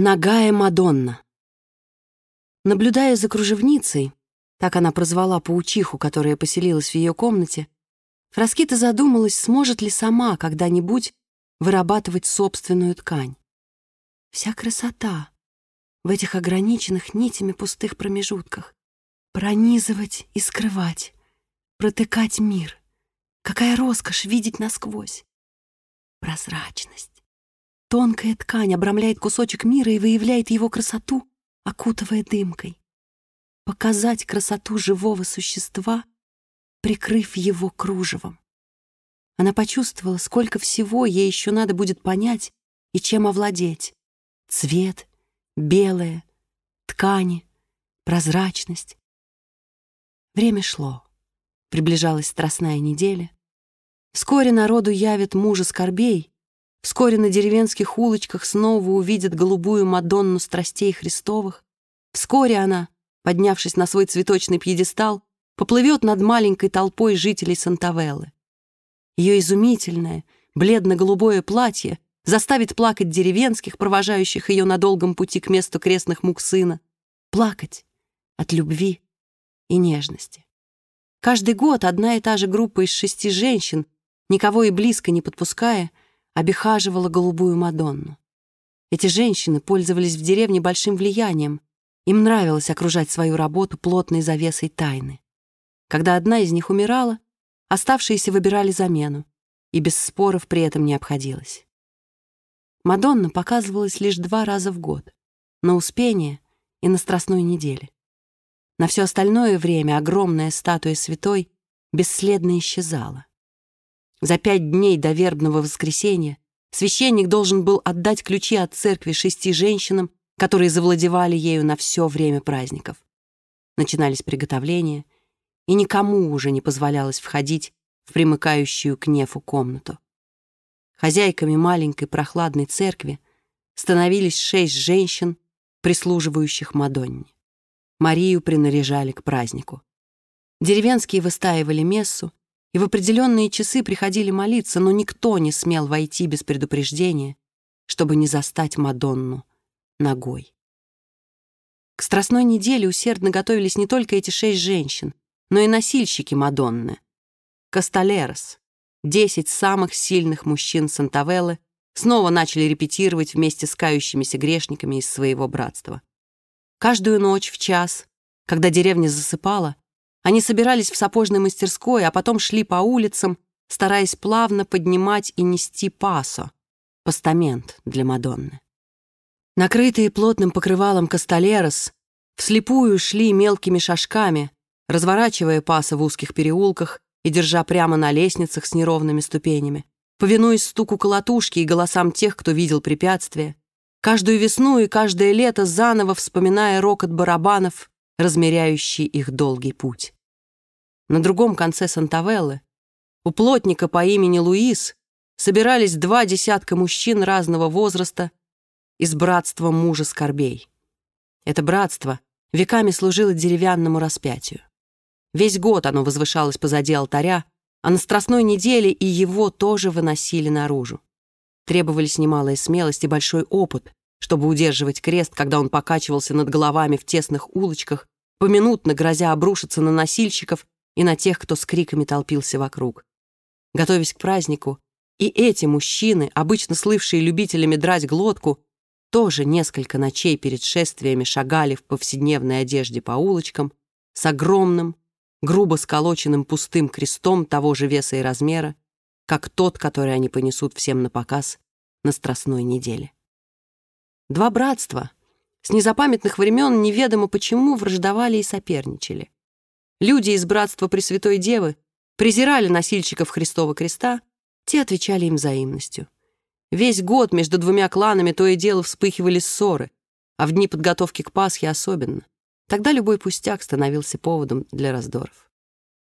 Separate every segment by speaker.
Speaker 1: Нагая Мадонна. Наблюдая за кружевницей, так она прозвала паучиху, которая поселилась в ее комнате, Фраскита задумалась, сможет ли сама когда-нибудь вырабатывать собственную ткань. Вся красота в этих ограниченных нитями пустых промежутках. Пронизывать и скрывать, протыкать мир. Какая роскошь видеть насквозь. Прозрачность. Тонкая ткань обрамляет кусочек мира и выявляет его красоту, окутывая дымкой. Показать красоту живого существа, прикрыв его кружевом. Она почувствовала, сколько всего ей еще надо будет понять и чем овладеть. Цвет, белое, ткани, прозрачность. Время шло. Приближалась страстная неделя. Вскоре народу явят мужа скорбей, Вскоре на деревенских улочках снова увидят голубую Мадонну страстей Христовых. Вскоре она, поднявшись на свой цветочный пьедестал, поплывет над маленькой толпой жителей Сантавеллы. Ее изумительное, бледно-голубое платье заставит плакать деревенских, провожающих ее на долгом пути к месту крестных мук сына. Плакать от любви и нежности. Каждый год одна и та же группа из шести женщин, никого и близко не подпуская, обихаживала голубую Мадонну. Эти женщины пользовались в деревне большим влиянием. Им нравилось окружать свою работу плотной завесой тайны. Когда одна из них умирала, оставшиеся выбирали замену, и без споров при этом не обходилось. Мадонна показывалась лишь два раза в год, на Успение и на Страстной неделе. На все остальное время огромная статуя святой бесследно исчезала. За пять дней до вербного воскресенья священник должен был отдать ключи от церкви шести женщинам, которые завладевали ею на все время праздников. Начинались приготовления, и никому уже не позволялось входить в примыкающую к нефу комнату. Хозяйками маленькой прохладной церкви становились шесть женщин, прислуживающих Мадонне. Марию принаряжали к празднику. Деревенские выстаивали мессу, и в определенные часы приходили молиться, но никто не смел войти без предупреждения, чтобы не застать Мадонну ногой. К Страстной неделе усердно готовились не только эти шесть женщин, но и носильщики Мадонны. Касталерос, десять самых сильных мужчин Сантавеллы, снова начали репетировать вместе с кающимися грешниками из своего братства. Каждую ночь в час, когда деревня засыпала, они собирались в сапожной мастерской, а потом шли по улицам, стараясь плавно поднимать и нести пасо, постамент для Мадонны. Накрытые плотным покрывалом касталерос, вслепую шли мелкими шажками, разворачивая пасо в узких переулках и держа прямо на лестницах с неровными ступенями, повинуясь стуку колотушки и голосам тех, кто видел препятствия, каждую весну и каждое лето заново вспоминая рокот барабанов размеряющий их долгий путь. На другом конце Сантавеллы у плотника по имени Луис собирались два десятка мужчин разного возраста из братства мужа скорбей. Это братство веками служило деревянному распятию. Весь год оно возвышалось позади алтаря, а на страстной неделе и его тоже выносили наружу. Требовались немалая смелость и большой опыт, чтобы удерживать крест, когда он покачивался над головами в тесных улочках, поминутно грозя обрушиться на носильщиков и на тех, кто с криками толпился вокруг. Готовясь к празднику, и эти мужчины, обычно слывшие любителями драть глотку, тоже несколько ночей перед шествиями шагали в повседневной одежде по улочкам с огромным, грубо сколоченным пустым крестом того же веса и размера, как тот, который они понесут всем на показ на Страстной неделе. Два братства с незапамятных времен неведомо почему враждовали и соперничали. Люди из братства Пресвятой Девы презирали носильщиков Христова креста, те отвечали им взаимностью. Весь год между двумя кланами то и дело вспыхивали ссоры, а в дни подготовки к Пасхе особенно. Тогда любой пустяк становился поводом для раздоров.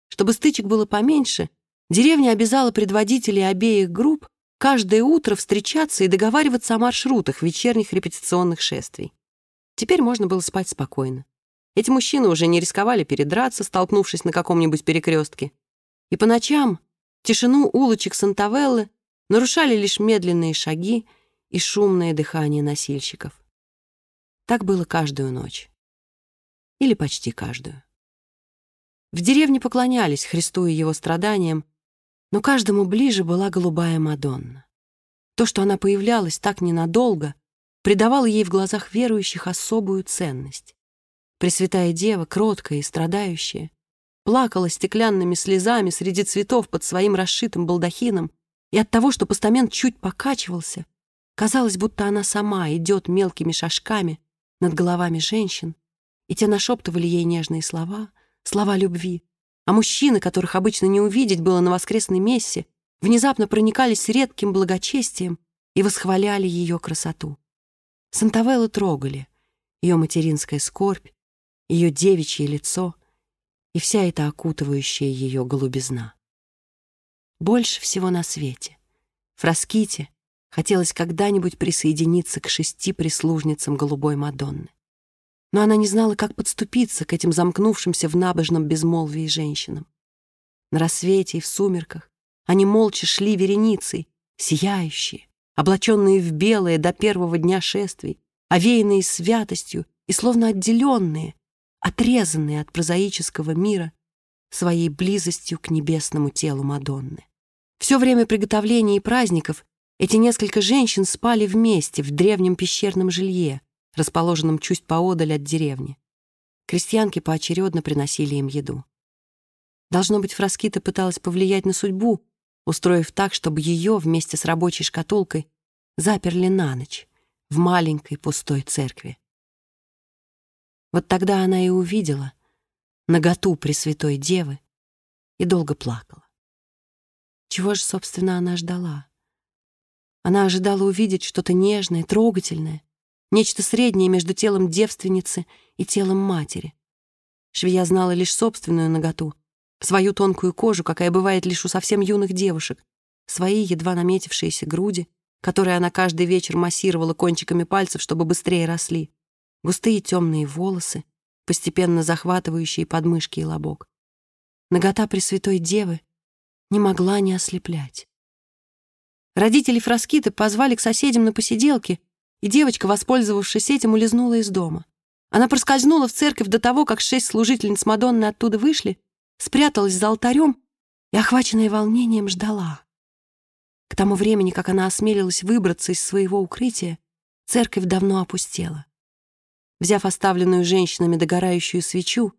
Speaker 1: Чтобы стычек было поменьше, деревня обязала предводителей обеих групп каждое утро встречаться и договариваться о маршрутах вечерних репетиционных шествий. Теперь можно было спать спокойно. Эти мужчины уже не рисковали передраться, столкнувшись на каком-нибудь перекрестке. И по ночам тишину улочек Сантавеллы нарушали лишь медленные шаги и шумное дыхание носильщиков. Так было каждую ночь. Или почти каждую. В деревне поклонялись Христу и его страданиям, но каждому ближе была голубая Мадонна. То, что она появлялась так ненадолго, придавало ей в глазах верующих особую ценность. Пресвятая Дева, кроткая и страдающая, плакала стеклянными слезами среди цветов под своим расшитым балдахином, и от того, что постамент чуть покачивался, казалось, будто она сама идет мелкими шажками над головами женщин, и те нашептывали ей нежные слова, слова любви, а мужчины, которых обычно не увидеть было на воскресной мессе, внезапно проникались редким благочестием и восхваляли ее красоту. Сантавеллы трогали ее материнская скорбь, ее девичье лицо и вся эта окутывающая ее голубизна. Больше всего на свете Фраските хотелось когда-нибудь присоединиться к шести прислужницам голубой Мадонны. Но она не знала, как подступиться к этим замкнувшимся в набожном безмолвии женщинам. На рассвете и в сумерках они молча шли вереницей, сияющие, облаченные в белое до первого дня шествий, овеянные святостью и словно отделенные, отрезанные от прозаического мира своей близостью к небесному телу Мадонны. Все время приготовления и праздников эти несколько женщин спали вместе в древнем пещерном жилье, расположенном чуть поодаль от деревни. Крестьянки поочередно приносили им еду. Должно быть, Фраскита пыталась повлиять на судьбу, устроив так, чтобы ее вместе с рабочей шкатулкой заперли на ночь в маленькой пустой церкви. Вот тогда она и увидела наготу Пресвятой Девы и долго плакала. Чего же, собственно, она ждала? Она ожидала увидеть что-то нежное, трогательное, нечто среднее между телом девственницы и телом матери. Швея знала лишь собственную наготу, свою тонкую кожу, какая бывает лишь у совсем юных девушек, свои едва наметившиеся груди, которые она каждый вечер массировала кончиками пальцев, чтобы быстрее росли, густые темные волосы, постепенно захватывающие подмышки и лобок. Нагота Пресвятой Девы не могла не ослеплять. Родители Фраскиты позвали к соседям на посиделки, и девочка, воспользовавшись этим, улизнула из дома. Она проскользнула в церковь до того, как шесть служительниц Мадонны оттуда вышли, спряталась за алтарем и, охваченная волнением, ждала. К тому времени, как она осмелилась выбраться из своего укрытия, церковь давно опустела. Взяв оставленную женщинами догорающую свечу,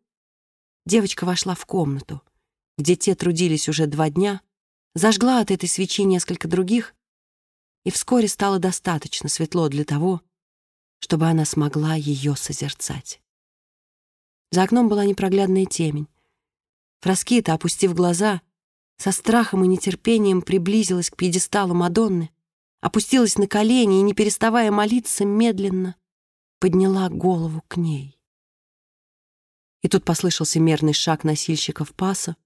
Speaker 1: девочка вошла в комнату, где те трудились уже два дня, зажгла от этой свечи несколько других, и вскоре стало достаточно светло для того, чтобы она смогла ее созерцать. За окном была непроглядная темень. Фраскита, опустив глаза, со страхом и нетерпением приблизилась к пьедесталу Мадонны, опустилась на колени и, не переставая молиться, медленно подняла голову к ней. И тут послышался мерный шаг носильщиков паса.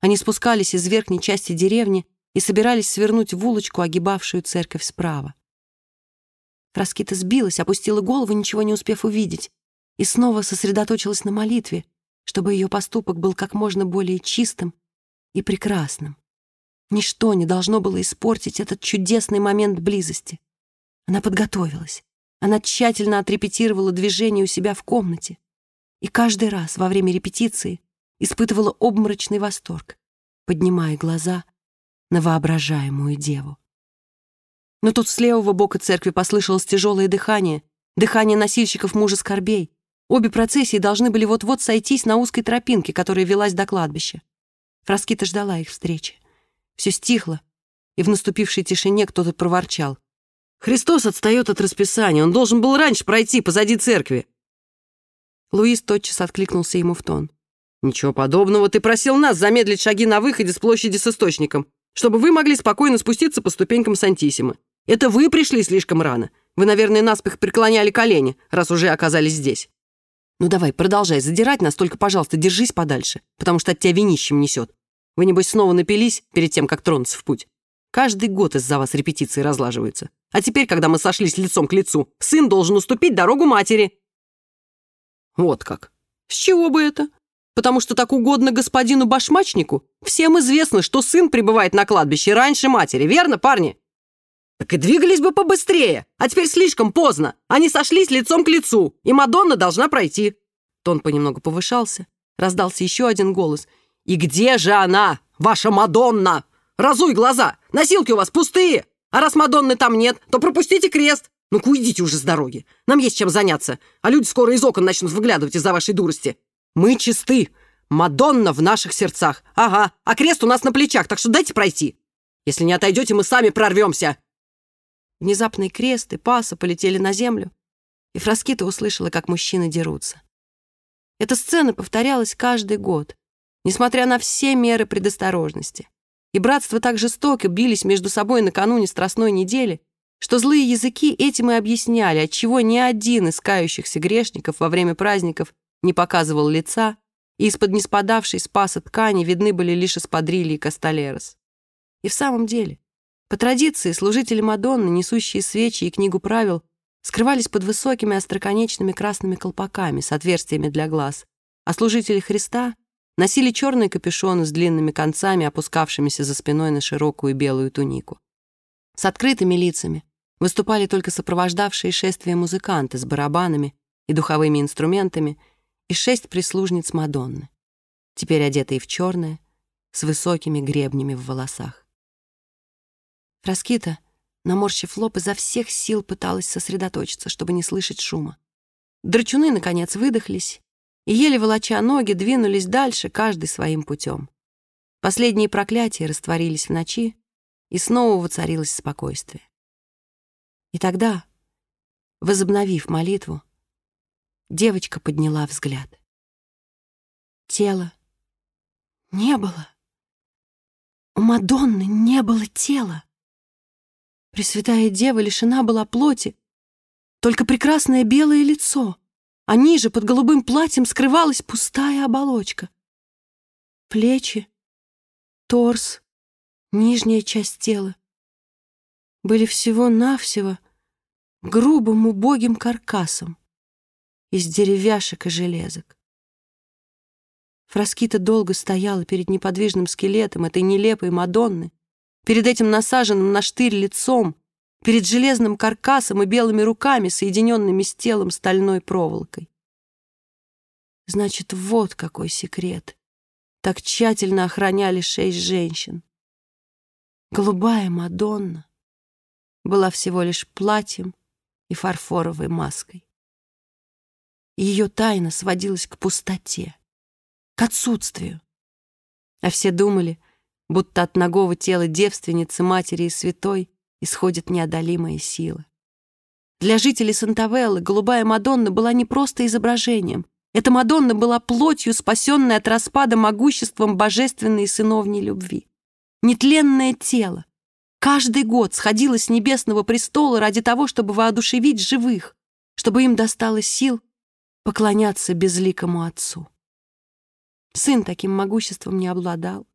Speaker 1: Они спускались из верхней части деревни и собирались свернуть в улочку, огибавшую церковь справа. Фраскита сбилась, опустила голову, ничего не успев увидеть, и снова сосредоточилась на молитве, чтобы ее поступок был как можно более чистым и прекрасным. Ничто не должно было испортить этот чудесный момент близости. Она подготовилась. Она тщательно отрепетировала движение у себя в комнате. И каждый раз во время репетиции испытывала обморочный восторг, поднимая глаза на воображаемую деву. Но тут с левого бока церкви послышалось тяжелое дыхание, дыхание носильщиков мужа скорбей. Обе процессии должны были вот-вот сойтись на узкой тропинке, которая велась до кладбища. Фраскита ждала их встречи. Все стихло, и в наступившей тишине кто-то проворчал. «Христос отстает от расписания, он должен был раньше пройти позади церкви». Луис тотчас откликнулся ему в тон. «Ничего подобного, ты просил нас замедлить шаги на выходе с площади с источником, чтобы вы могли спокойно спуститься по ступенькам Сантисимы. Это вы пришли слишком рано. Вы, наверное, наспех преклоняли колени, раз уже оказались здесь. Ну давай, продолжай задирать нас, только, пожалуйста, держись подальше, потому что от тебя винищем несет. Вы, небось, снова напились перед тем, как тронуться в путь. Каждый год из-за вас репетиции разлаживаются. А теперь, когда мы сошлись лицом к лицу, сын должен уступить дорогу матери. Вот как. С чего бы это? Потому что так угодно господину башмачнику? Всем известно, что сын прибывает на кладбище раньше матери, верно, парни?
Speaker 2: Так и двигались бы побыстрее, а теперь слишком поздно. Они сошлись лицом к лицу, и Мадонна должна пройти. Тон понемногу повышался. Раздался еще один голос. «И где же она, ваша Мадонна? Разуй глаза! Носилки у вас пустые! А раз Мадонны там нет, то пропустите крест! Ну-ка уйдите уже с дороги! Нам есть чем заняться, а люди скоро из окон начнут выглядывать из-за вашей дурости. Мы чисты! Мадонна в наших сердцах! Ага, а крест у нас на плечах, так что дайте пройти! Если не отойдете, мы сами прорвемся!»
Speaker 1: Внезапный крест и паса полетели на землю, и Фраскита услышала, как мужчины дерутся. Эта сцена повторялась каждый год, несмотря на все меры предосторожности. И братства так жестоко бились между собой накануне Страстной недели, что злые языки этим и объясняли, отчего ни один из кающихся грешников во время праздников не показывал лица, и из-под неспадавшей спаса ткани видны были лишь эспадрильи касталерос. И в самом деле, по традиции, служители Мадонны, несущие свечи и книгу правил, скрывались под высокими остроконечными красными колпаками с отверстиями для глаз, а служители Христа носили черные капюшоны с длинными концами, опускавшимися за спиной на широкую белую тунику. С открытыми лицами выступали только сопровождавшие шествие музыканты с барабанами и духовыми инструментами и шесть прислужниц Мадонны, теперь одетые в черное, с высокими гребнями в волосах. Раскита, наморщив лоб, изо всех сил пыталась сосредоточиться, чтобы не слышать шума. Драчуны, наконец, выдохлись и, еле волоча ноги, двинулись дальше, каждый своим путем. Последние проклятия растворились в ночи, и снова воцарилось спокойствие. И тогда, возобновив молитву, девочка подняла взгляд. Тела не было. У Мадонны не было тела. Пресвятая Дева лишена была плоти, только прекрасное белое лицо, а ниже под голубым платьем скрывалась пустая оболочка. Плечи, торс, нижняя часть тела были всего-навсего грубым убогим каркасом из деревяшек и железок. Фраскита долго стояла перед неподвижным скелетом этой нелепой Мадонны, перед этим насаженным на штырь лицом, перед железным каркасом и белыми руками, соединенными с телом стальной проволокой. Значит, вот какой секрет. Так тщательно охраняли шесть женщин. Голубая Мадонна была всего лишь платьем и фарфоровой маской. Ее тайна сводилась к пустоте, к отсутствию. А все думали, будто от ногого тела девственницы, матери и святой исходит неодолимая сила. Для жителей Сантавеллы голубая Мадонна была не просто изображением. Эта Мадонна была плотью, спасенной от распада могуществом божественной сыновней любви. Нетленное тело. Каждый год сходило с небесного престола ради того, чтобы воодушевить живых, чтобы им досталось сил поклоняться безликому Отцу. Сын таким могуществом не обладал.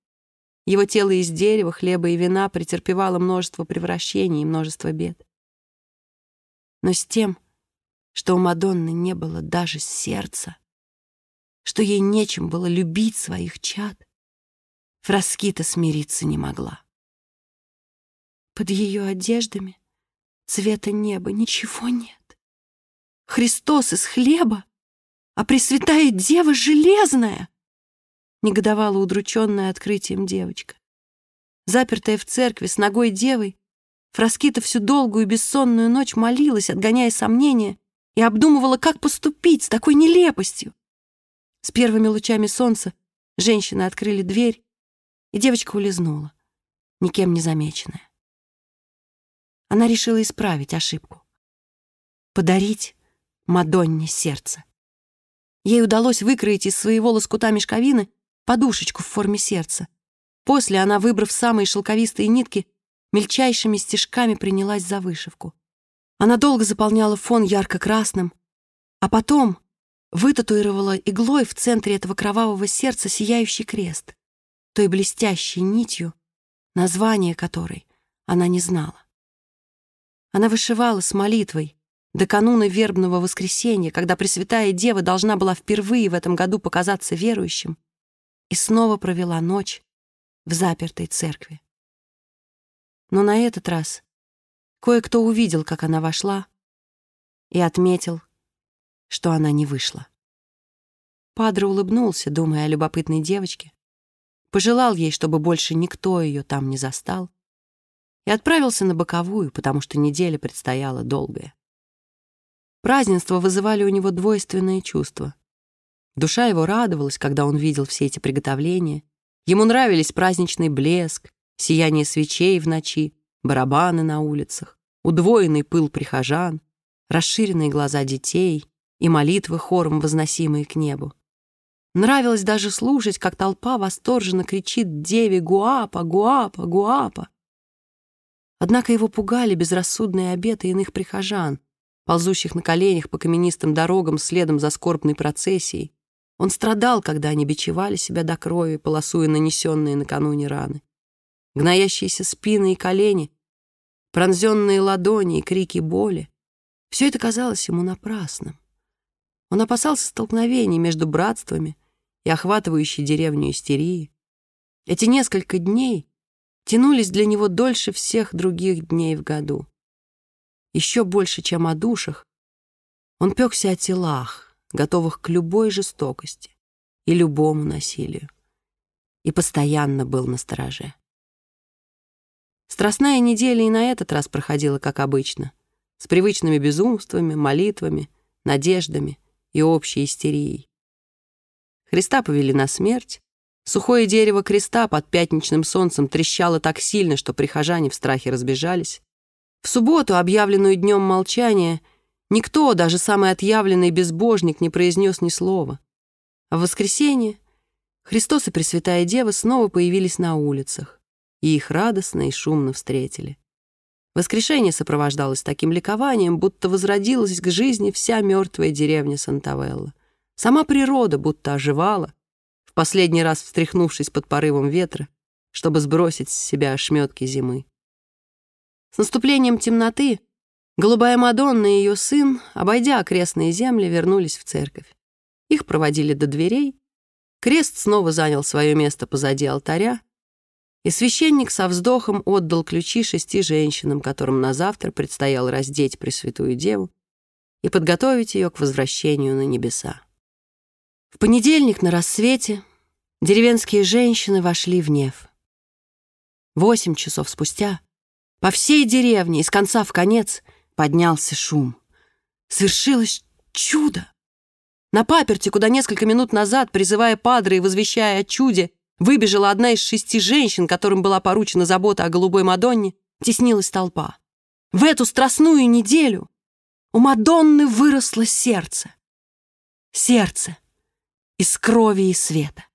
Speaker 1: Его тело из дерева, хлеба и вина претерпевало множество превращений и множество бед. Но с тем, что у Мадонны не было даже сердца, что ей нечем было любить своих чад, Фраскита смириться не могла. Под ее одеждами цвета неба ничего нет. Христос из хлеба, а Пресвятая Дева железная негодовала удрученная открытием девочка. Запертая в церкви с ногой девой, Фраскита всю долгую бессонную ночь молилась, отгоняя сомнения, и обдумывала, как поступить с такой нелепостью. С первыми лучами солнца женщины открыли дверь, и девочка улизнула, никем не замеченная. Она решила исправить ошибку. Подарить Мадонне сердце. Ей удалось выкроить из своего лоскута мешковины подушечку в форме сердца. После она, выбрав самые шелковистые нитки, мельчайшими стежками принялась за вышивку. Она долго заполняла фон ярко-красным, а потом вытатуировала иглой в центре этого кровавого сердца сияющий крест, той блестящей нитью, название которой она не знала. Она вышивала с молитвой до кануна вербного воскресенья, когда Пресвятая Дева должна была впервые в этом году показаться верующим, и снова провела ночь в запертой церкви. Но на этот раз Кое-кто увидел, как она вошла, и отметил, что она не вышла. Падре улыбнулся, думая о любопытной девочке, пожелал ей, чтобы больше никто ее там не застал, и отправился на боковую, потому что неделя предстояла долгая. Празднества вызывали у него двойственные чувства. Душа его радовалась, когда он видел все эти приготовления. Ему нравились праздничный блеск, сияние свечей в ночи, барабаны на улицах, удвоенный пыл прихожан, расширенные глаза детей и молитвы хором, возносимые к небу. Нравилось даже слушать, как толпа восторженно кричит деве «Гуапа! Гуапа! Гуапа!». Однако его пугали безрассудные обеты иных прихожан, ползущих на коленях по каменистым дорогам следом за скорбной процессией. Он страдал, когда они бичевали себя до крови, полосуя нанесенные накануне раны. Гноящиеся спины и колени, пронзенные ладони и крики боли — все это казалось ему напрасным. Он опасался столкновений между братствами и охватывающей деревню истерии. Эти несколько дней тянулись для него дольше всех других дней в году. Еще больше, чем о душах, он пекся о телах, готовых к любой жестокости и любому насилию, и постоянно был на стороже. Страстная неделя и на этот раз проходила, как обычно, с привычными безумствами, молитвами, надеждами — и общей истерией. Христа повели на смерть. Сухое дерево креста под пятничным солнцем трещало так сильно, что прихожане в страхе разбежались. В субботу, объявленную днем молчания, никто, даже самый отъявленный безбожник, не произнес ни слова. А в воскресенье Христос и Пресвятая Дева снова появились на улицах, и их радостно и шумно встретили. Воскрешение сопровождалось таким ликованием, будто возродилась к жизни вся мертвая деревня Сантавелла. Сама природа будто оживала, в последний раз встряхнувшись под порывом ветра, чтобы сбросить с себя ошметки зимы. С наступлением темноты голубая Мадонна и ее сын, обойдя окрестные земли, вернулись в церковь. Их проводили до дверей, крест снова занял свое место позади алтаря, и священник со вздохом отдал ключи шести женщинам, которым на завтра предстояло раздеть Пресвятую Деву и подготовить ее к возвращению на небеса. В понедельник на рассвете деревенские женщины вошли в Нев. Восемь часов спустя по всей деревне из конца в конец поднялся шум. Свершилось чудо! На паперте, куда несколько минут назад, призывая падре и возвещая о чуде, Выбежала одна из шести женщин, которым была поручена забота о голубой Мадонне, теснилась толпа. В эту страстную неделю у Мадонны выросло сердце. Сердце из крови и света.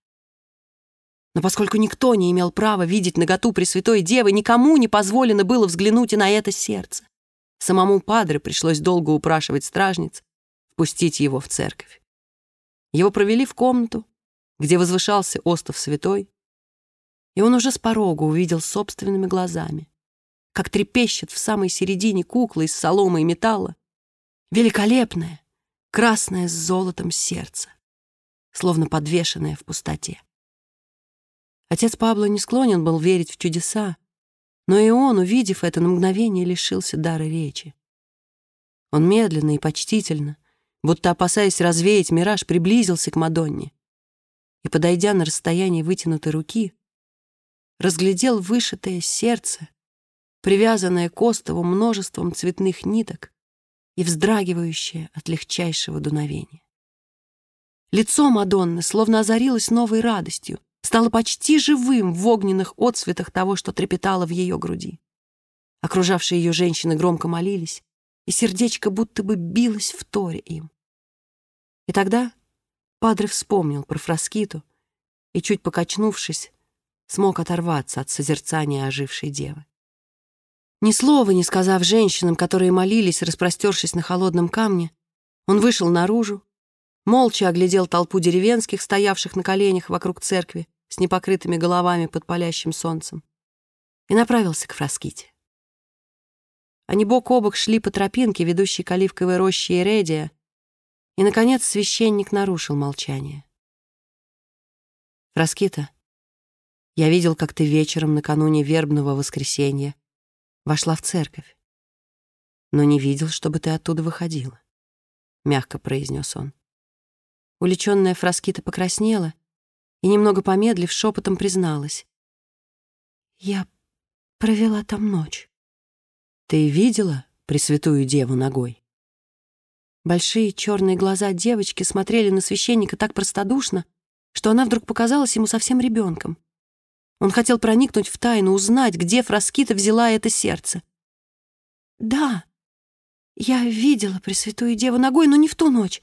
Speaker 1: Но поскольку никто не имел права видеть наготу Пресвятой Девы, никому не позволено было взглянуть и на это сердце. Самому Падре пришлось долго упрашивать стражниц впустить его в церковь. Его провели в комнату, где возвышался остов святой, и он уже с порога увидел собственными глазами, как трепещет в самой середине кукла из соломы и металла великолепное, красное с золотом сердце, словно подвешенное в пустоте. Отец Пабло не склонен был верить в чудеса, но и он, увидев это на мгновение, лишился дара речи. Он медленно и почтительно, будто опасаясь развеять мираж, приблизился к Мадонне и, подойдя на расстояние вытянутой руки, разглядел вышитое сердце, привязанное к остову множеством цветных ниток и вздрагивающее от легчайшего дуновения. Лицо Мадонны словно озарилось новой радостью, стало почти живым в огненных отсветах того, что трепетало в ее груди. Окружавшие ее женщины громко молились, и сердечко будто бы билось в торе им. И тогда Падре вспомнил про Фраскиту и, чуть покачнувшись, смог оторваться от созерцания ожившей девы. Ни слова не сказав женщинам, которые молились, распростершись на холодном камне, он вышел наружу, молча оглядел толпу деревенских, стоявших на коленях вокруг церкви с непокрытыми головами под палящим солнцем, и направился к Фраските. Они бок о бок шли по тропинке, ведущей к оливковой роще Иредия, и, наконец, священник нарушил молчание. «Раскита, я видел, как ты вечером накануне вербного воскресенья вошла в церковь. но не видел, чтобы ты оттуда выходила», — мягко произнес он. Уличенная Фраскита покраснела и, немного помедлив, шепотом призналась. «Я провела там ночь». «Ты видела Пресвятую Деву ногой?» Большие черные глаза девочки смотрели на священника так простодушно, что она вдруг показалась ему совсем ребенком. Он хотел проникнуть в тайну, узнать, где Фраскита взяла это сердце. «Да, я видела Пресвятую Деву ногой, но не в ту ночь.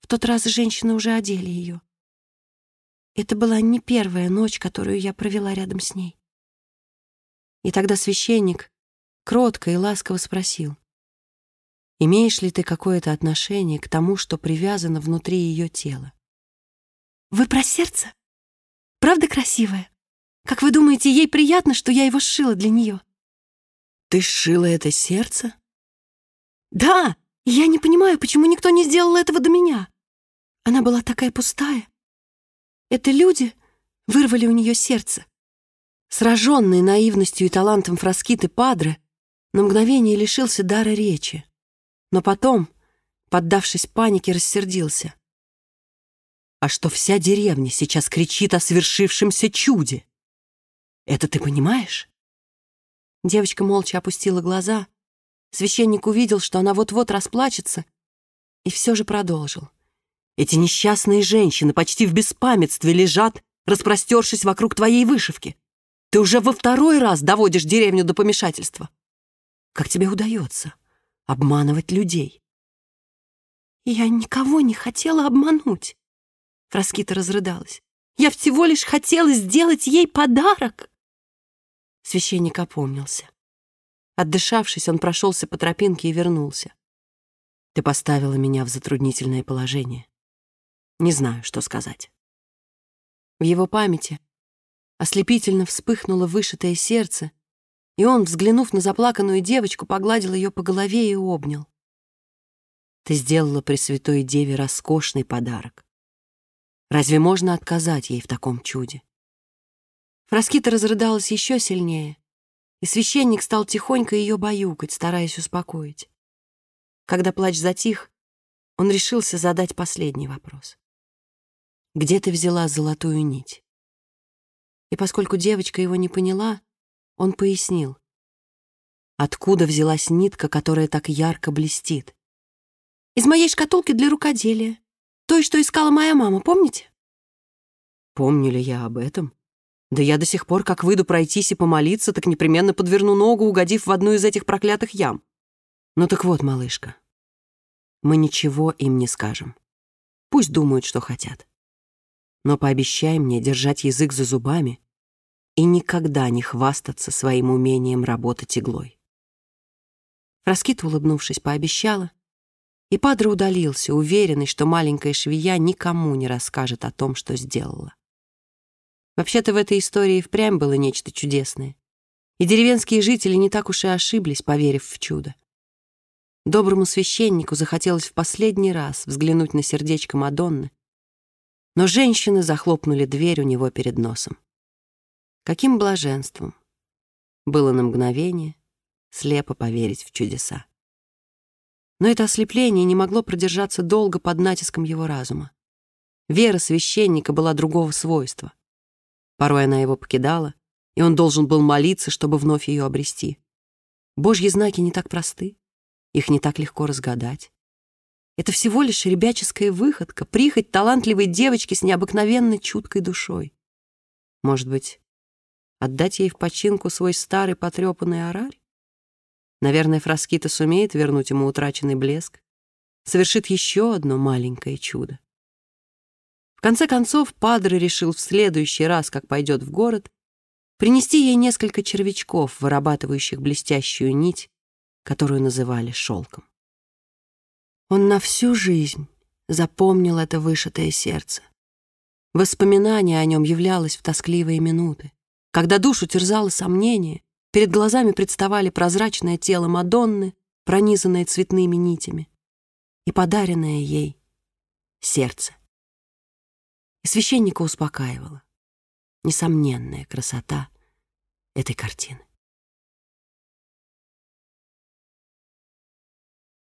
Speaker 1: В тот раз женщины уже одели ее. Это была не первая ночь, которую я провела рядом с ней. И тогда священник кротко и ласково спросил, «Имеешь ли ты какое-то отношение к тому, что привязано внутри ее тела?» «Вы про сердце? Правда красивое? Как вы думаете, ей приятно, что я его сшила для нее?»
Speaker 2: «Ты сшила это сердце?»
Speaker 1: «Да, я не понимаю, почему никто не сделал этого до меня. Она была такая пустая. Это люди вырвали у нее сердце. Сраженный наивностью и талантом Фраскиты Падре, на мгновение лишился дара речи. Но потом, поддавшись панике, рассердился. А что вся деревня сейчас кричит о свершившемся чуде? Это ты понимаешь? Девочка молча опустила глаза. Священник увидел, что она вот-вот расплачется, и все же продолжил. Эти несчастные женщины почти в беспамятстве лежат, распростершись вокруг твоей вышивки. Ты уже во второй раз доводишь деревню до помешательства. Как тебе удается обманывать людей? Я никого не хотела обмануть. Фраскита разрыдалась. Я всего лишь хотела сделать ей подарок. Священник опомнился. Отдышавшись, он прошелся по тропинке и вернулся. Ты поставила меня в затруднительное положение. Не знаю, что сказать. В его памяти ослепительно вспыхнуло вышитое сердце, и он, взглянув на заплаканную девочку, погладил ее по голове и обнял. Ты сделала Пресвятой Деве роскошный подарок. Разве можно отказать ей в таком чуде? Фраскита разрыдалась еще сильнее, и священник стал тихонько ее баюкать, стараясь успокоить. Когда плач затих, он решился задать последний вопрос где ты взяла золотую нить?» И поскольку девочка его не поняла, он пояснил. Откуда взялась нитка, которая так ярко блестит? Из моей шкатулки для рукоделия. Той, что искала моя мама, помните? Помню ли я об этом? Да я до сих пор, как выйду пройтись и помолиться, так непременно подверну ногу, угодив в одну из этих проклятых ям. Ну так вот, малышка, мы ничего им не скажем. Пусть думают, что хотят но пообещай мне держать язык за зубами и никогда не хвастаться своим умением работать иглой. Фраскита, улыбнувшись, пообещала, и Падре удалился, уверенный, что маленькая швея никому не расскажет о том, что сделала. Вообще-то в этой истории впрямь было нечто чудесное, и деревенские жители не так уж и ошиблись, поверив в чудо. Доброму священнику захотелось в последний раз взглянуть на сердечко Мадонны, но женщины захлопнули дверь у него перед носом. Каким блаженством было на мгновение слепо поверить в чудеса. Но это ослепление не могло продержаться долго под натиском его разума. Вера священника была другого свойства. Порой она его покидала, и он должен был молиться, чтобы вновь ее обрести. Божьи знаки не так просты, их не так легко разгадать. Это всего лишь ребяческая выходка, прихоть талантливой девочки с необыкновенно чуткой душой. Может быть, отдать ей в починку свой старый потрепанный орарь? Наверное, Фраскита сумеет вернуть ему утраченный блеск, совершит еще одно маленькое чудо. В конце концов, Падре решил в следующий раз, как пойдет в город, принести ей несколько червячков, вырабатывающих блестящую нить, которую называли шелком. Он на всю жизнь запомнил это вышитое сердце. Воспоминание о нем являлось в тоскливые минуты. Когда душу терзало сомнение, перед глазами представали прозрачное тело Мадонны, пронизанное цветными нитями, и подаренное ей сердце. И священника успокаивала несомненная красота этой картины.